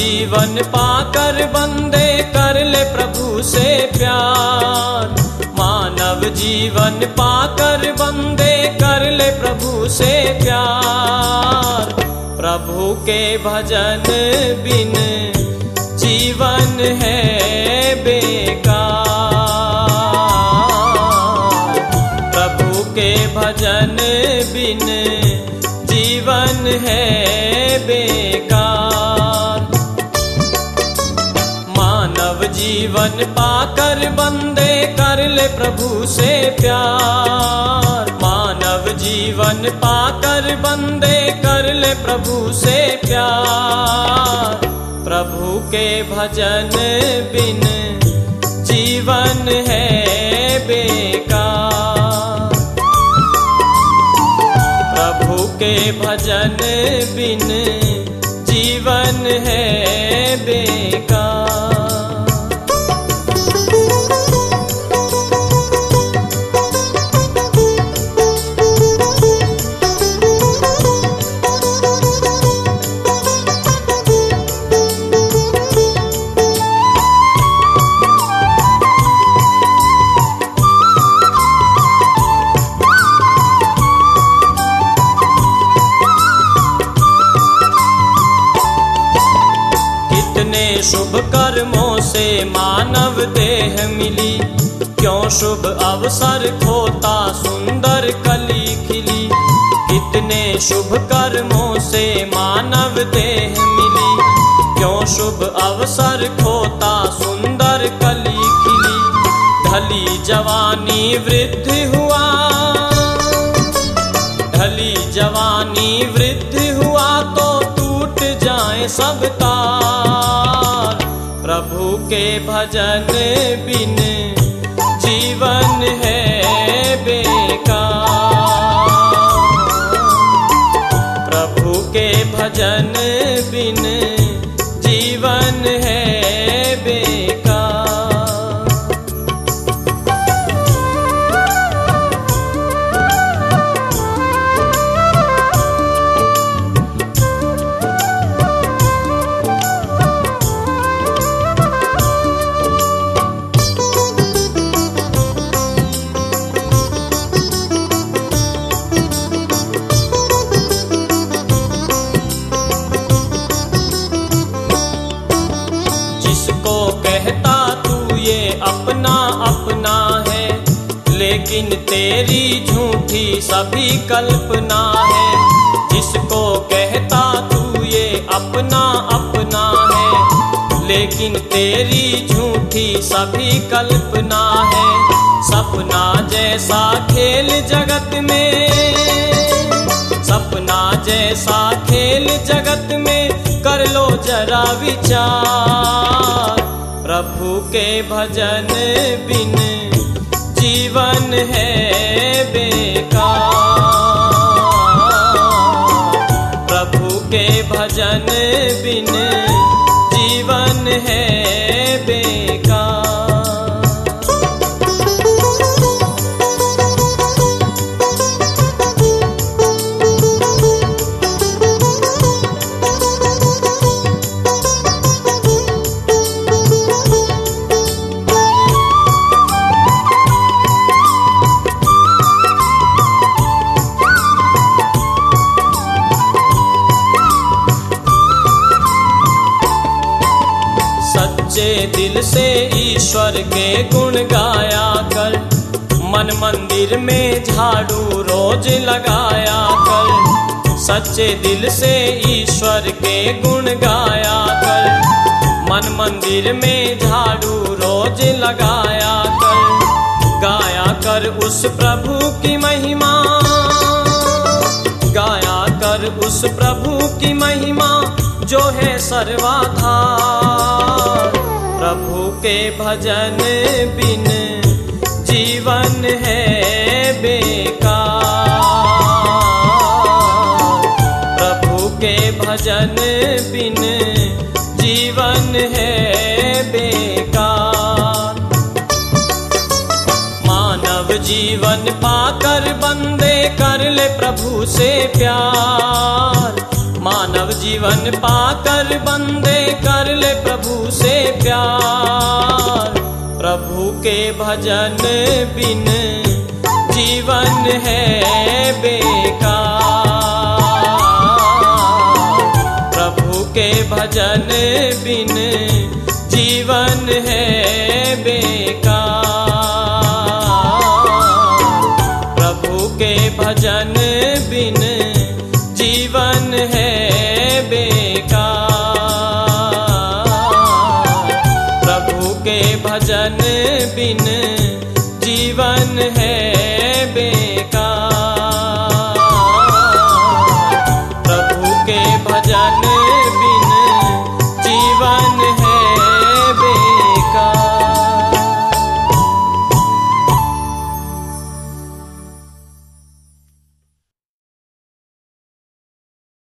जीवन पाकर बंदे कर ले प्रभु से प्यार। मानव जीवन पाकर बंदे कर ले प्रभु से प्यार। प्रभु के भजन बिन जीवन है बेकार। प्रभु के भजन बिन जीवन है बेकार। जीवन पाकर बंदे कर ले प्रभु से प्यार। मानव जीवन पाकर बंदे कर ले प्रभु से प्यार। प्रभु के भजन बिन जीवन है बेकार। प्रभु के भजन बिन जीवन है बेकार। शुभ कर्मों से मानव देह मिली। क्यों शुभ अवसर खोता सुंदर कली खिली। कितने शुभ कर्मों से मानव देह मिली। क्यों शुभ अवसर खोता सुंदर कली खिली। ढली जवानी वृद्धि हुआ। ढली जवानी वृद्धि हुआ तो टूट जाए सब तार। प्रभु के भजन बिन जीवन है बेकार। प्रभु के भजन बिन लेकिन तेरी झूठी सभी कल्पना है। जिसको कहता तू ये अपना अपना है। लेकिन तेरी झूठी सभी कल्पना है। सपना जैसा खेल जगत में। सपना जैसा खेल जगत में कर लो जरा विचार। प्रभु के भजन बिन जीवन है बेकार? प्रभु के भजन सच्चे दिल से ईश्वर के गुण गाया कर। मन मंदिर में झाड़ू रोज लगाया कर। सच्चे दिल से ईश्वर के गुण गाया कर। मन मंदिर में झाड़ू रोज लगाया कर। गाया कर उस प्रभु की महिमा। गाया कर उस प्रभु की महिमा जो है सर्वाधार। प्रभु के भजन बिन जीवन है बेकार। प्रभु के भजन बिन जीवन है बेकार। मानव जीवन पाकर बंदे कर ले प्रभु से प्यार। मानव जीवन पाकर बंदे प्रभु से प्यार, प्रभु के भजन बिन जीवन है बेकार। प्रभु के भजन बिन जीवन है बेकार। प्रभु के भजन बिन जीवन है के भजन बिन जीवन है बेकार।